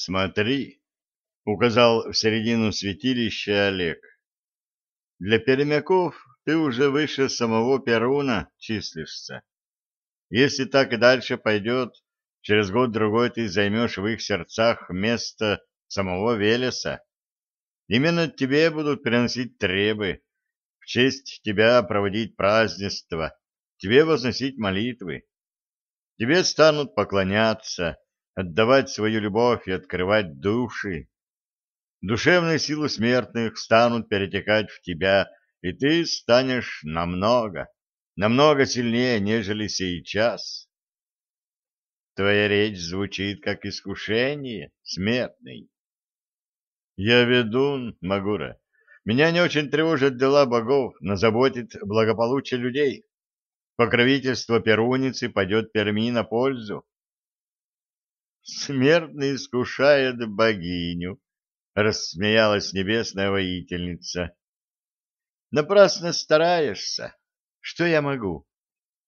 Смотри, — указал в середину святилища Олег. Для перемяков ты уже выше самого Перуна числишься. Если так и дальше пойдет, через год-другой ты займешь в их сердцах место самого Велеса. Именно тебе будут приносить требы, в честь тебя проводить празднества, тебе возносить молитвы. Тебе станут поклоняться, отдавать свою любовь и открывать души. Душевные силы смертных станут перетекать в тебя, и ты станешь намного, намного сильнее, нежели сейчас. Твоя речь звучит как искушение, смертный. Я ведун, Магура. Меня не очень тревожат дела богов, но заботит благополучие людей. Покровительство Перуницы пойдет Перми на пользу. Смертный искушает богиню, рассмеялась небесная воительница. Напрасно стараешься. Что я могу?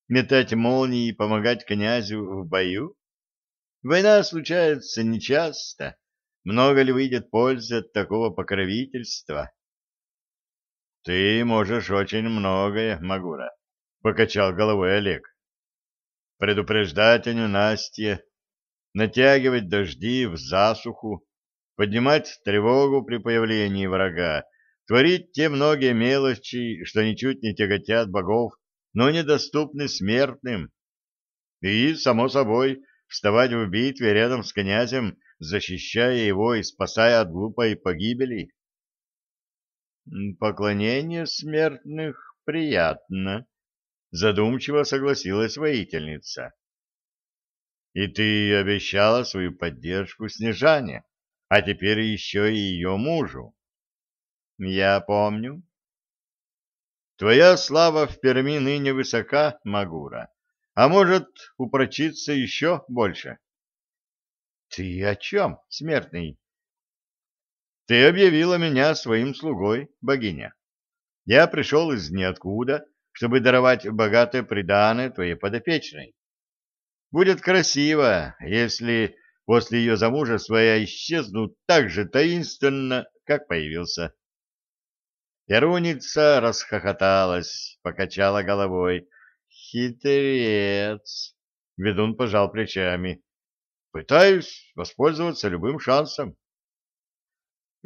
Метать молнии и помогать князю в бою? Война случается нечасто. Много ли выйдет пользы от такого покровительства? Ты можешь очень многое, Магура, покачал головой Олег. Предупреждать о ненастье, натягивать дожди в засуху, поднимать тревогу при появлении врага, творить те многие мелочи, что ничуть не тяготят богов, но недоступны смертным. И, само собой, вставать в битве рядом с князем, защищая его и спасая от глупой погибели. Поклонение смертных приятно, задумчиво согласилась воительница. И ты обещала свою поддержку Снежане, а теперь еще и ее мужу. Я помню. Твоя слава в Перми ныне высока, Магура, а может упрочиться еще больше. Ты о чем, смертный? Ты объявила меня своим слугой, богиня. Я пришел из ниоткуда, чтобы даровать богатое приданое твоей подопечной. Будет красиво, если после ее замужества я исчезну так же таинственно, как появился. Перуница расхохоталась, покачала головой. Хитрец! Ведун пожал плечами. Пытаюсь воспользоваться любым шансом.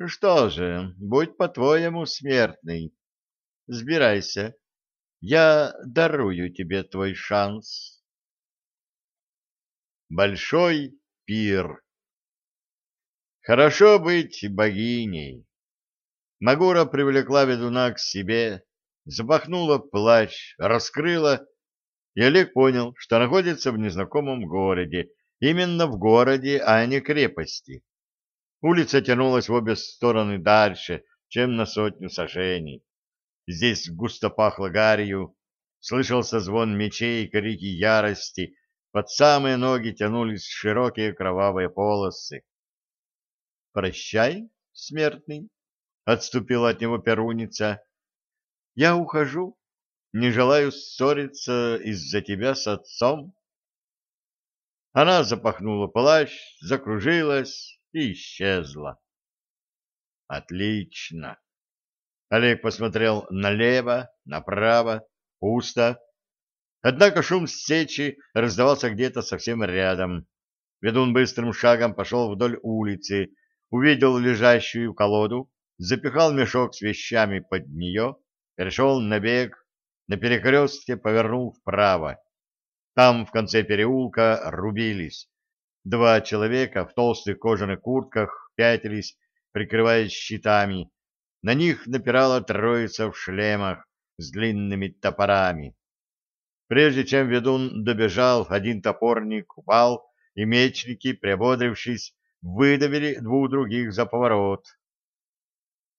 Что же, будь по-твоему смертный. Сбирайся. Я дарую тебе твой шанс. Большой пир. Хорошо быть богиней. Магура привлекла ведуна к себе, запахнула плащ, раскрыла, и Олег понял, что находится в незнакомом городе, именно в городе, а не крепости. Улица тянулась в обе стороны дальше, чем на сотню сажений. Здесь густо пахло гарью, слышался звон мечей и крики ярости, под самые ноги тянулись широкие кровавые полосы. «Прощай, смертный!» — отступила от него перуница. «Я ухожу, не желаю ссориться из-за тебя с отцом». Она запахнула плащ, закружилась и исчезла. «Отлично!» Олег посмотрел налево, направо, пусто. Однако шум сечи раздавался где-то совсем рядом. Ведун быстрым шагом пошел вдоль улицы, увидел лежащую колоду, запихал мешок с вещами под нее, перешел на бег, на перекрестке повернул вправо. Там, в конце переулка, рубились. Два человека в толстых кожаных куртках пятились, прикрываясь щитами. На них напирала троица в шлемах с длинными топорами. Прежде чем ведун добежал, один топорник упал, и мечники, приободрившись, выдавили двух других за поворот.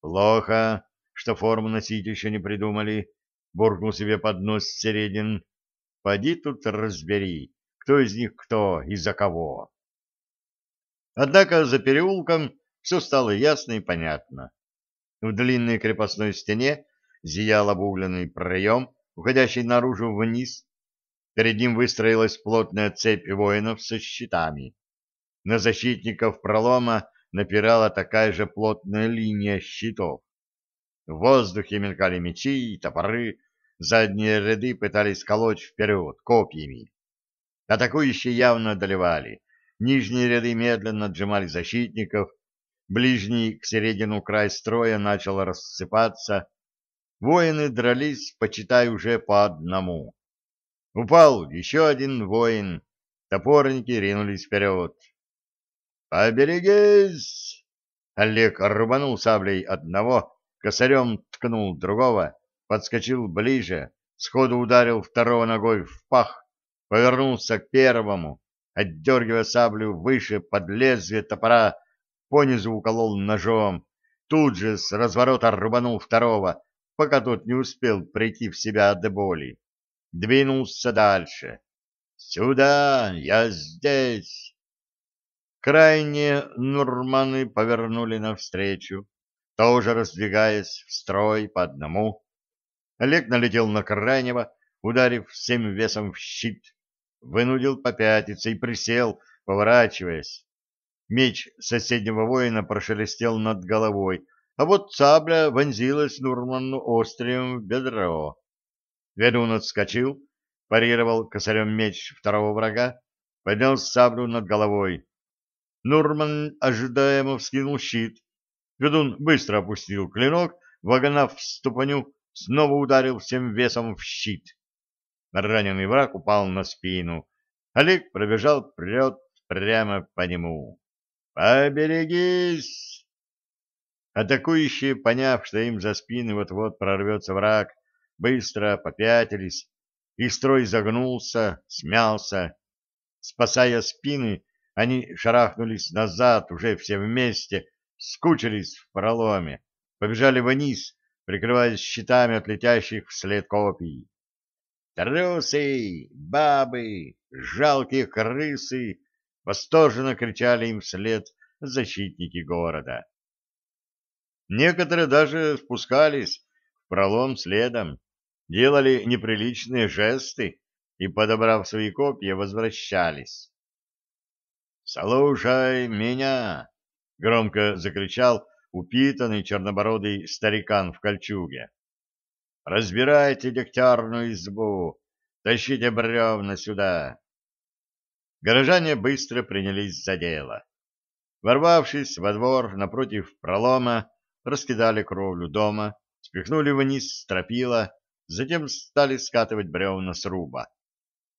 Плохо, что форму носить еще не придумали, буркнул себе под нос Середин. Поди тут разбери, кто из них кто и за кого. Однако за переулком все стало ясно и понятно. В длинной крепостной стене зиял обугленный проем, уходящий наружу вниз. Перед ним выстроилась плотная цепь воинов со щитами. На защитников пролома напирала такая же плотная линия щитов. В воздухе мелькали мечи и топоры, задние ряды пытались колоть вперед копьями. Атакующие явно одолевали, нижние ряды медленно отжимали защитников, ближний к середину край строя начал рассыпаться, воины дрались, почитай, уже по одному. Упал еще один воин, топорники ринулись вперед. «Поберегись!» Олег рубанул саблей одного, косарем ткнул другого, подскочил ближе, сходу ударил второго ногой в пах, повернулся к первому, отдергивая саблю выше под лезвие топора, понизу уколол ножом, тут же с разворота рубанул второго, пока тот не успел прийти в себя от боли. Двинулся дальше. «Сюда! Я здесь!» Крайне нурманы повернули навстречу тоже раздвигаясь в строй по одному. Олег налетел на крайнего, ударив всем весом в щит, вынудил попятиться и присел, поворачиваясь. Меч соседнего воина прошелестел над головой, а вот сабля вонзилась Нурману острием в бедро. Ведун отскочил, парировал косарем меч второго врага, поднял саблю над головой. Нурман ожидаемо вскинул щит, Ведун быстро опустил клинок, вогнав в ступаню, снова ударил всем весом в щит. Раненый враг упал на спину. Олег пробежал вперед прямо по нему. «Поберегись!» Атакующие, поняв, что им за спины вот-вот прорвется враг, быстро попятились, их строй загнулся, смялся. Спасая спины, они шарахнулись назад уже все вместе, скучились в проломе, побежали вниз, прикрываясь щитами от летящих вслед копий. «Трусы! Бабы! Жалкие крысы!» — восторженно кричали им вслед защитники города. Некоторые даже спускались в пролом следом, делали неприличные жесты и, подобрав свои копья, возвращались. «Слушай меня!» — громко закричал упитанный чернобородый старикан в кольчуге. «Разбирайте дегтярную избу! Тащите бревна сюда!» Горожане быстро принялись за дело. Ворвавшись во двор напротив пролома, раскидали кровлю дома, спихнули вниз стропила, затем стали скатывать бревна с руба.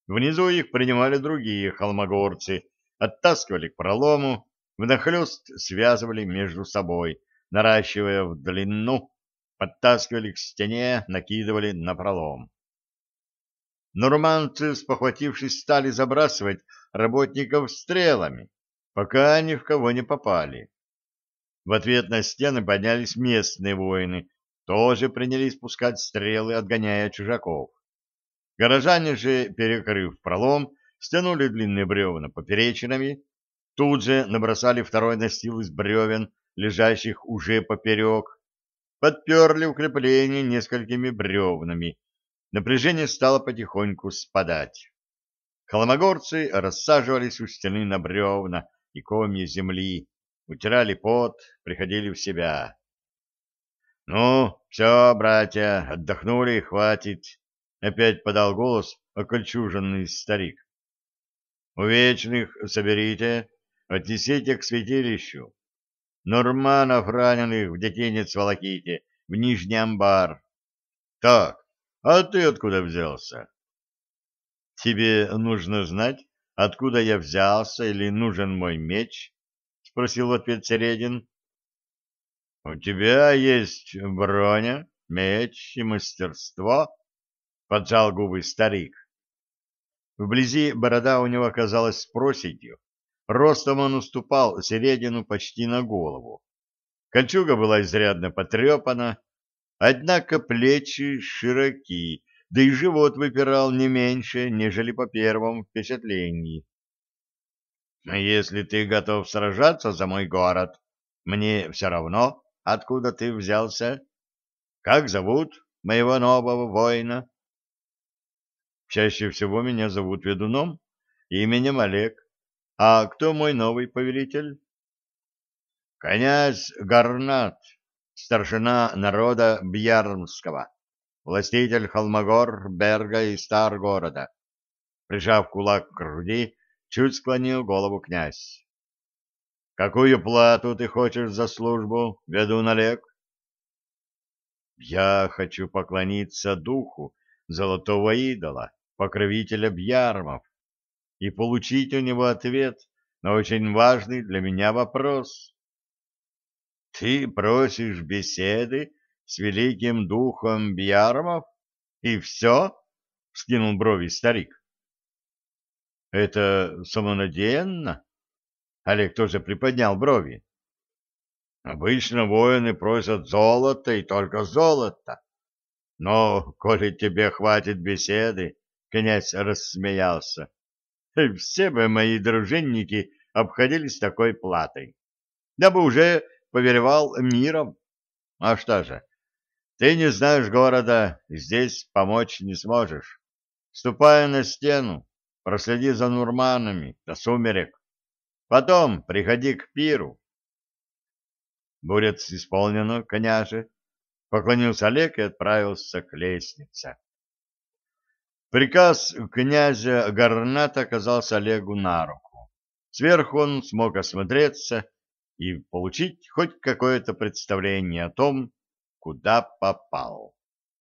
Внизу их принимали другие холмогорцы, оттаскивали к пролому, внахлёст связывали между собой, наращивая в длину, подтаскивали к стене, накидывали на пролом. Нурманцы, спохватившись, стали забрасывать работников стрелами, пока они в кого не попали. В ответ на стены поднялись местные воины, тоже принялись пускать стрелы, отгоняя чужаков. Горожане же, перекрыв пролом, стянули длинные бревна поперечинами, Тут же набросали второй настил из бревен, лежащих уже поперек, подперли укрепление несколькими бревнами. Напряжение стало потихоньку спадать. Холмогорцы рассаживались у стены на бревна и комья земли, утирали пот, приходили в себя. — Ну, все, братья, отдохнули, хватит, — опять подал голос окольчуженный старик. — У вечных соберите, Отнесите к святилищу. Нурманов раненых в детинец волоките, в Нижний амбар. Так, а ты откуда взялся? Тебе нужно знать, откуда я взялся или нужен мой меч? Спросил в ответ Середин. У тебя есть броня, меч и мастерство? Поджал губы старик. Вблизи борода у него оказалась с Ростом он уступал середину почти на голову. Кольчуга была изрядно потрепана, однако плечи широки, да и живот выпирал не меньше, нежели по первому впечатлении. «Если ты готов сражаться за мой город, мне все равно, откуда ты взялся. Как зовут моего нового воина?» «Чаще всего меня зовут ведуном, именем Олег. А кто мой новый повелитель? Князь Гарнат, старшина народа Бьярмского, властитель Холмогор, Берга и Старгорода. Прижав кулак к груди, чуть склонил голову князь. Какую плату ты хочешь за службу, ведун Олег? Я хочу поклониться духу золотого идола, покровителя Бьярмов, и получить у него ответ на очень важный для меня вопрос. Ты просишь беседы с великим духом Бьярмов? И все? — скинул брови старик. — Это самонадеянно? Олег тоже приподнял брови. Обычно воины просят золото и только золото. Но, коли тебе хватит беседы, князь рассмеялся, все бы мои дружинники обходились такой платой. Я бы уже повелевал миром. А что же, ты не знаешь города, здесь помочь не сможешь. Ступай на стену, проследи за нурманами до сумерек. Потом приходи к пиру. Будет исполнено, княже. Поклонился Олег и отправился к лестнице. Приказ князя Гарната оказался Олегу на руку. Сверху он смог осмотреться и получить хоть какое-то представление о том, куда попал.